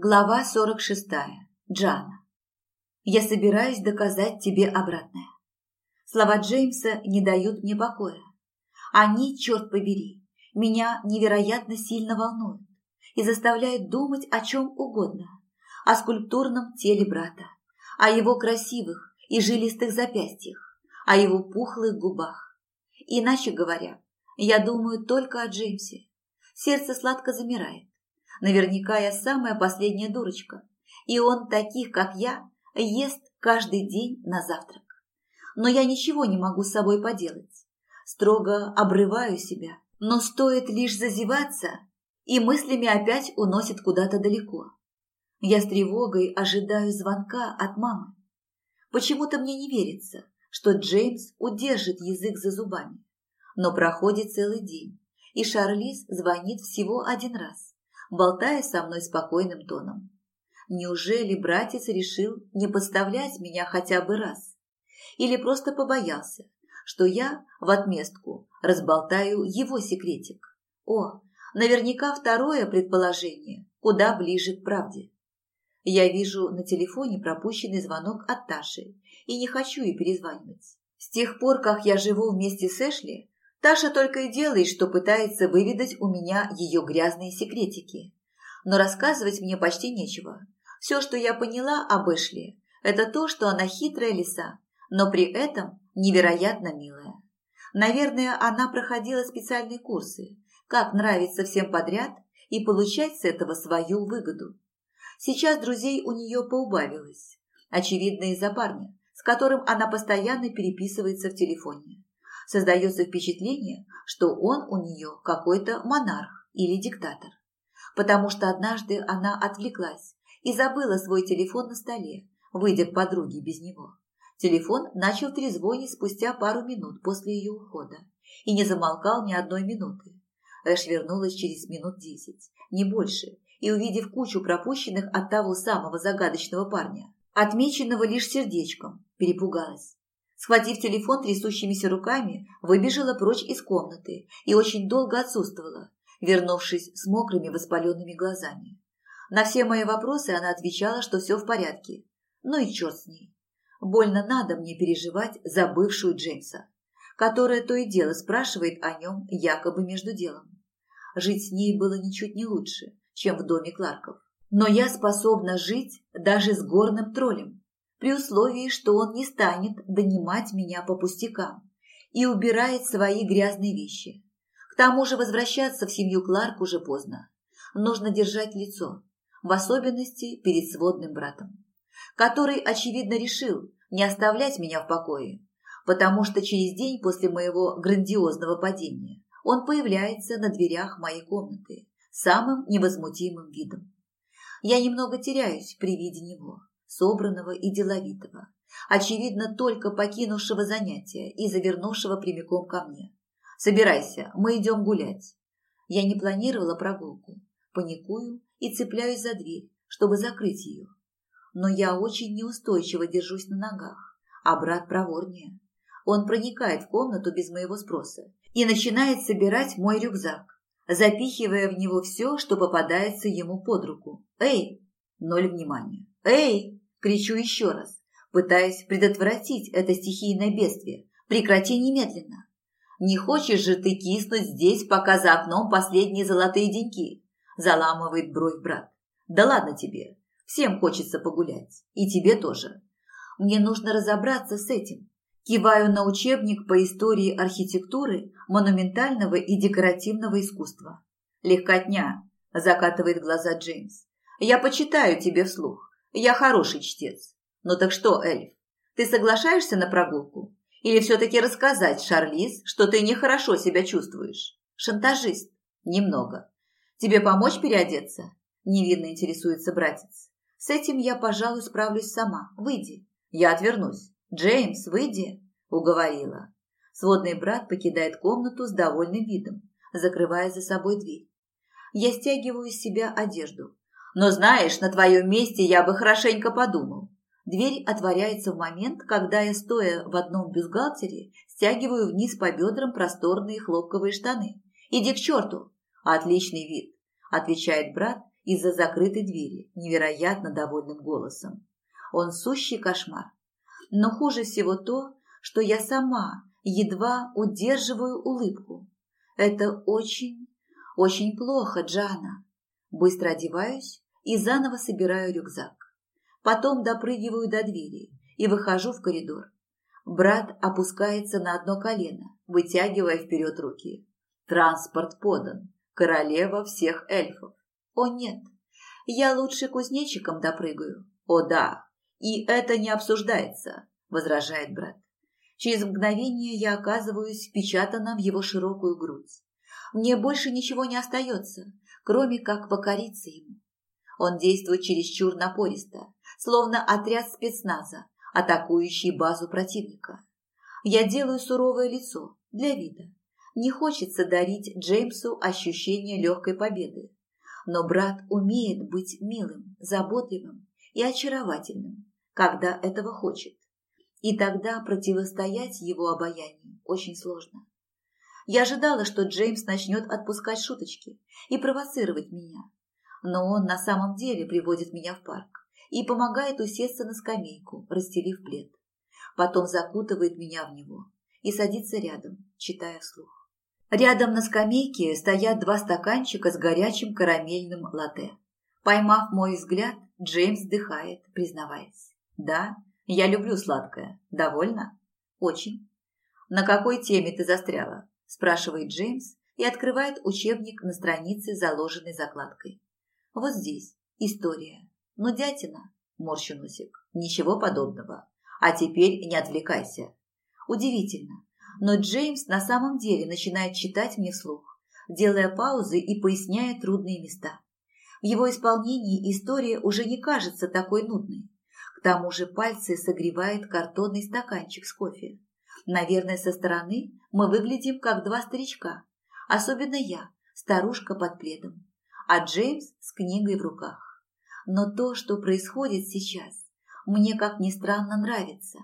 Глава 46. Джана. Я собираюсь доказать тебе обратное. Слова Джеймса не дают мне покоя. Они, черт побери, меня невероятно сильно волнуют и заставляют думать о чем угодно. О скульптурном теле брата, о его красивых и жилистых запястьях, о его пухлых губах. Иначе говоря, я думаю только о Джеймсе. Сердце сладко замирает Наверняка я самая последняя дурочка. И он таких, как я, ест каждый день на завтрак. Но я ничего не могу с собой поделать. Строго обрываю себя. Но стоит лишь зазеваться, и мыслями опять уносит куда-то далеко. Я с тревогой ожидаю звонка от мамы. Почему-то мне не верится, что Джеймс удержит язык за зубами. Но проходит целый день, и Шарлиз звонит всего один раз болтая со мной спокойным тоном. Неужели братец решил не подставлять меня хотя бы раз? Или просто побоялся, что я в отместку разболтаю его секретик? О, наверняка второе предположение куда ближе к правде. Я вижу на телефоне пропущенный звонок от Таши и не хочу ей перезванивать. С тех пор, как я живу вместе с Эшли, Таша только и делает, что пытается выведать у меня ее грязные секретики. Но рассказывать мне почти нечего. Все, что я поняла об Эшли, это то, что она хитрая лиса, но при этом невероятно милая. Наверное, она проходила специальные курсы, как нравиться всем подряд и получать с этого свою выгоду. Сейчас друзей у нее поубавилось, очевидно из-за парня, с которым она постоянно переписывается в телефоне. Создается впечатление, что он у нее какой-то монарх или диктатор. Потому что однажды она отвлеклась и забыла свой телефон на столе, выйдя к подруге без него. Телефон начал трезвонить спустя пару минут после ее ухода и не замолкал ни одной минуты. Эш вернулась через минут десять, не больше, и, увидев кучу пропущенных от того самого загадочного парня, отмеченного лишь сердечком, перепугалась. Схватив телефон трясущимися руками, выбежала прочь из комнаты и очень долго отсутствовала, вернувшись с мокрыми воспаленными глазами. На все мои вопросы она отвечала, что все в порядке. Ну и черт с ней. Больно надо мне переживать за бывшую Джеймса, которая то и дело спрашивает о нем якобы между делом. Жить с ней было ничуть не лучше, чем в доме Кларков. Но я способна жить даже с горным троллем при условии, что он не станет донимать меня по пустякам и убирает свои грязные вещи. К тому же возвращаться в семью Кларк уже поздно. Нужно держать лицо, в особенности перед сводным братом, который, очевидно, решил не оставлять меня в покое, потому что через день после моего грандиозного падения он появляется на дверях моей комнаты самым невозмутимым видом. Я немного теряюсь при виде него собранного и деловитого, очевидно, только покинувшего занятия и завернувшего прямиком ко мне. «Собирайся, мы идем гулять». Я не планировала прогулку, паникую и цепляюсь за дверь, чтобы закрыть ее. Но я очень неустойчиво держусь на ногах, а брат проворнее. Он проникает в комнату без моего спроса и начинает собирать мой рюкзак, запихивая в него все, что попадается ему под руку. «Эй, Ноль внимания. «Эй!» – кричу еще раз, пытаясь предотвратить это стихийное бедствие. «Прекрати немедленно!» «Не хочешь же ты киснуть здесь, пока за окном последние золотые деньки?» – заламывает бровь брат. «Да ладно тебе. Всем хочется погулять. И тебе тоже. Мне нужно разобраться с этим. Киваю на учебник по истории архитектуры, монументального и декоративного искусства. Легкотня, закатывает глаза Джеймс. Я почитаю тебе вслух. Я хороший чтец. Ну так что, Эльф, ты соглашаешься на прогулку? Или все-таки рассказать, Шарлиз, что ты нехорошо себя чувствуешь? Шантажист. Немного. Тебе помочь переодеться? Невинно интересуется братец. С этим я, пожалуй, справлюсь сама. Выйди. Я отвернусь. Джеймс, выйди. Уговорила. Сводный брат покидает комнату с довольным видом, закрывая за собой дверь. Я стягиваю из себя одежду, но знаешь, на твоем месте я бы хорошенько подумал. Дверь отворяется в момент, когда я, стоя в одном бюстгальтере, стягиваю вниз по бедрам просторные хлопковые штаны. «Иди к черту!» «Отличный вид!» – отвечает брат из-за закрытой двери, невероятно довольным голосом. Он сущий кошмар. Но хуже всего то, что я сама едва удерживаю улыбку. Это очень, очень плохо, Джана. Быстро одеваюсь и заново собираю рюкзак. Потом допрыгиваю до двери и выхожу в коридор. Брат опускается на одно колено, вытягивая вперед руки. Транспорт подан. Королева всех эльфов. О нет, я лучше кузнечиком допрыгаю. О да, и это не обсуждается, возражает брат. Через мгновение я оказываюсь впечатана в его широкую грудь. Мне больше ничего не остается, кроме как покориться ему. Он действует чересчур напористо, словно отряд спецназа, атакующий базу противника. Я делаю суровое лицо, для вида. Не хочется дарить Джеймсу ощущение легкой победы. Но брат умеет быть милым, заботливым и очаровательным, когда этого хочет. И тогда противостоять его обаянию очень сложно. Я ожидала, что Джеймс начнет отпускать шуточки и провоцировать меня, но он на самом деле приводит меня в парк и помогает усесться на скамейку, расстелив плед. Потом закутывает меня в него и садится рядом, читая вслух. Рядом на скамейке стоят два стаканчика с горячим карамельным латте. Поймав мой взгляд, Джеймс вздыхает, признаваясь. «Да, я люблю сладкое. Довольно?» «Очень». «На какой теме ты застряла?» – спрашивает Джеймс и открывает учебник на странице, заложенной закладкой. Вот здесь. История. Ну, дятина, морщу носик. Ничего подобного. А теперь не отвлекайся. Удивительно. Но Джеймс на самом деле начинает читать мне вслух, делая паузы и поясняя трудные места. В его исполнении история уже не кажется такой нудной. К тому же пальцы согревает картонный стаканчик с кофе. Наверное, со стороны мы выглядим как два старичка. Особенно я, старушка под пледом а Джеймс с книгой в руках. Но то, что происходит сейчас, мне, как ни странно, нравится.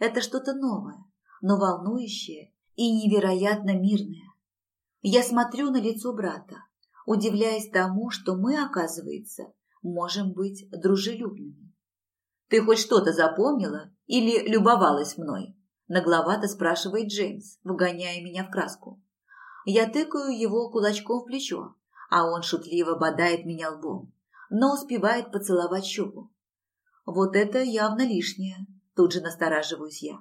Это что-то новое, но волнующее и невероятно мирное. Я смотрю на лицо брата, удивляясь тому, что мы, оказывается, можем быть дружелюбными. «Ты хоть что-то запомнила или любовалась мной?» – нагловато спрашивает Джеймс, вгоняя меня в краску. Я тыкаю его кулачком в плечо, а он шутливо бодает меня лбом, но успевает поцеловать щеку. Вот это явно лишнее, тут же настораживаюсь я.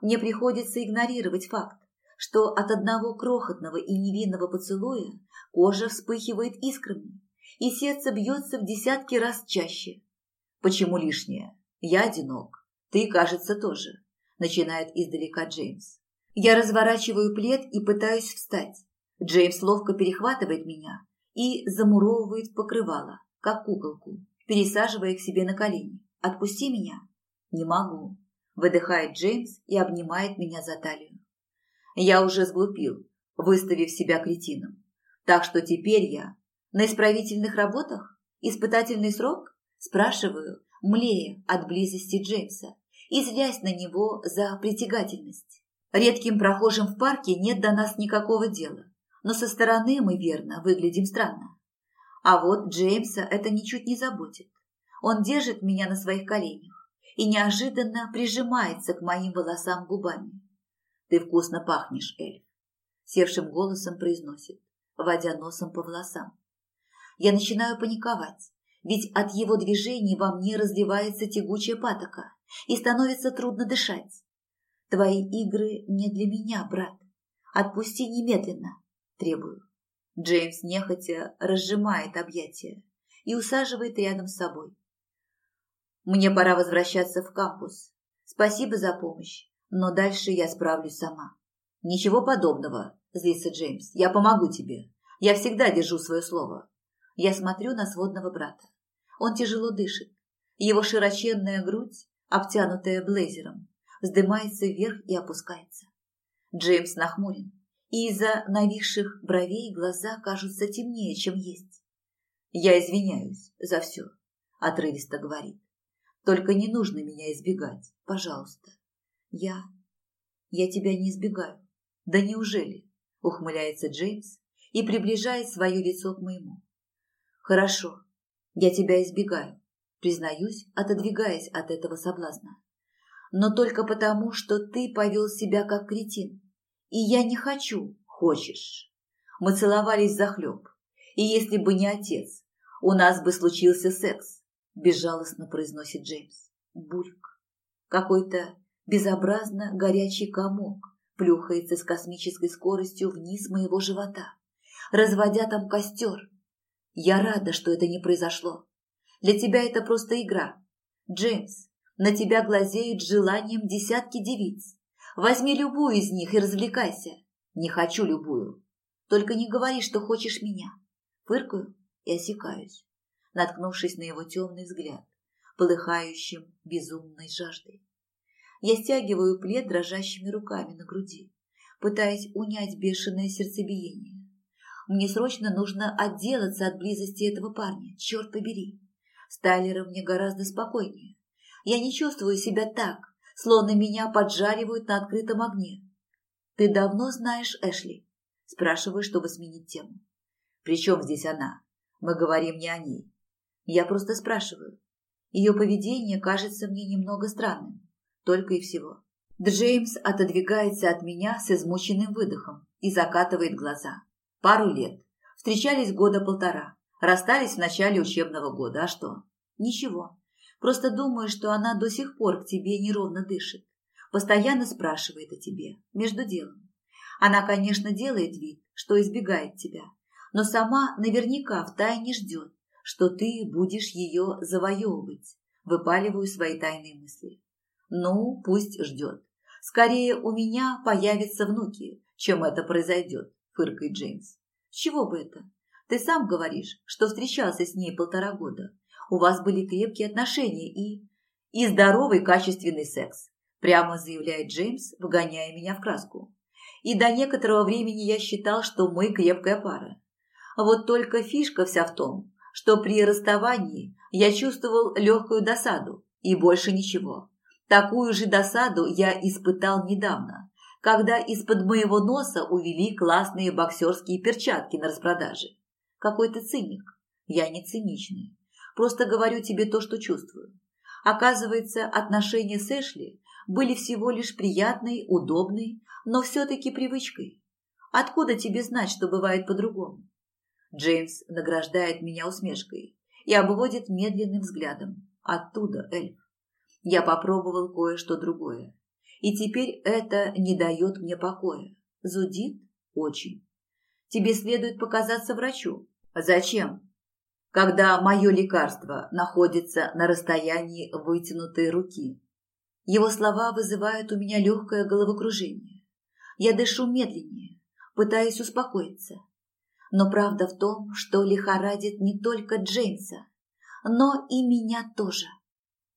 Мне приходится игнорировать факт, что от одного крохотного и невинного поцелуя кожа вспыхивает искрами, и сердце бьется в десятки раз чаще. Почему лишнее? Я одинок. Ты, кажется, тоже, начинает издалека Джеймс. Я разворачиваю плед и пытаюсь встать. Джеймс ловко перехватывает меня, и замуровывает покрывало, как куколку, пересаживая к себе на колени. «Отпусти меня!» «Не могу!» – выдыхает Джеймс и обнимает меня за талию. «Я уже сглупил, выставив себя кретином. Так что теперь я на исправительных работах? Испытательный срок?» – спрашиваю, млея от близости Джеймса и злясь на него за притягательность. Редким прохожим в парке нет до нас никакого дела но со стороны мы, верно, выглядим странно. А вот Джеймса это ничуть не заботит. Он держит меня на своих коленях и неожиданно прижимается к моим волосам губами. «Ты вкусно пахнешь, Эльф», – севшим голосом произносит, водя носом по волосам. Я начинаю паниковать, ведь от его движений во мне разливается тягучая патока и становится трудно дышать. «Твои игры не для меня, брат. Отпусти немедленно», требую. Джеймс нехотя разжимает объятия и усаживает рядом с собой. Мне пора возвращаться в кампус. Спасибо за помощь, но дальше я справлюсь сама. Ничего подобного, злится Джеймс. Я помогу тебе. Я всегда держу свое слово. Я смотрю на сводного брата. Он тяжело дышит. Его широченная грудь, обтянутая блейзером, вздымается вверх и опускается. Джеймс нахмурен и из-за нависших бровей глаза кажутся темнее, чем есть. «Я извиняюсь за все», – отрывисто говорит. «Только не нужно меня избегать, пожалуйста». «Я... я тебя не избегаю». «Да неужели?» – ухмыляется Джеймс и приближает свое лицо к моему. «Хорошо, я тебя избегаю», – признаюсь, отодвигаясь от этого соблазна. «Но только потому, что ты повел себя как кретин и я не хочу, хочешь. Мы целовались захлеб. И если бы не отец, у нас бы случился секс, безжалостно произносит Джеймс. Бульк. Какой-то безобразно горячий комок плюхается с космической скоростью вниз моего живота, разводя там костер. Я рада, что это не произошло. Для тебя это просто игра. Джеймс, на тебя глазеют желанием десятки девиц. Возьми любую из них и развлекайся. Не хочу любую. Только не говори, что хочешь меня. Фыркаю и осекаюсь, наткнувшись на его темный взгляд, полыхающим безумной жаждой. Я стягиваю плед дрожащими руками на груди, пытаясь унять бешеное сердцебиение. Мне срочно нужно отделаться от близости этого парня, черт побери. С Тайлером мне гораздо спокойнее. Я не чувствую себя так, словно меня поджаривают на открытом огне. «Ты давно знаешь Эшли?» – спрашиваю, чтобы сменить тему. «При чем здесь она? Мы говорим не о ней. Я просто спрашиваю. Ее поведение кажется мне немного странным. Только и всего». Джеймс отодвигается от меня с измученным выдохом и закатывает глаза. Пару лет. Встречались года полтора. Расстались в начале учебного года. А что? Ничего. Просто думаю, что она до сих пор к тебе неровно дышит. Постоянно спрашивает о тебе, между делом. Она, конечно, делает вид, что избегает тебя, но сама наверняка втайне ждет, что ты будешь ее завоевывать. Выпаливаю свои тайные мысли. Ну, пусть ждет. Скорее у меня появятся внуки, чем это произойдет, фыркает Джеймс. С чего бы это? Ты сам говоришь, что встречался с ней полтора года у вас были крепкие отношения и... и здоровый качественный секс», прямо заявляет Джеймс, выгоняя меня в краску. «И до некоторого времени я считал, что мы крепкая пара. А вот только фишка вся в том, что при расставании я чувствовал легкую досаду и больше ничего. Такую же досаду я испытал недавно, когда из-под моего носа увели классные боксерские перчатки на распродаже. Какой-то циник. Я не циничный. Просто говорю тебе то, что чувствую. Оказывается, отношения с Эшли были всего лишь приятной, удобной, но все-таки привычкой. Откуда тебе знать, что бывает по-другому? Джеймс награждает меня усмешкой и обводит медленным взглядом. Оттуда, эльф. Я попробовал кое-что другое. И теперь это не дает мне покоя. Зудит? Очень. Тебе следует показаться врачу. Зачем? когда мое лекарство находится на расстоянии вытянутой руки. Его слова вызывают у меня легкое головокружение. Я дышу медленнее, пытаясь успокоиться. Но правда в том, что лихорадит не только Джеймса, но и меня тоже.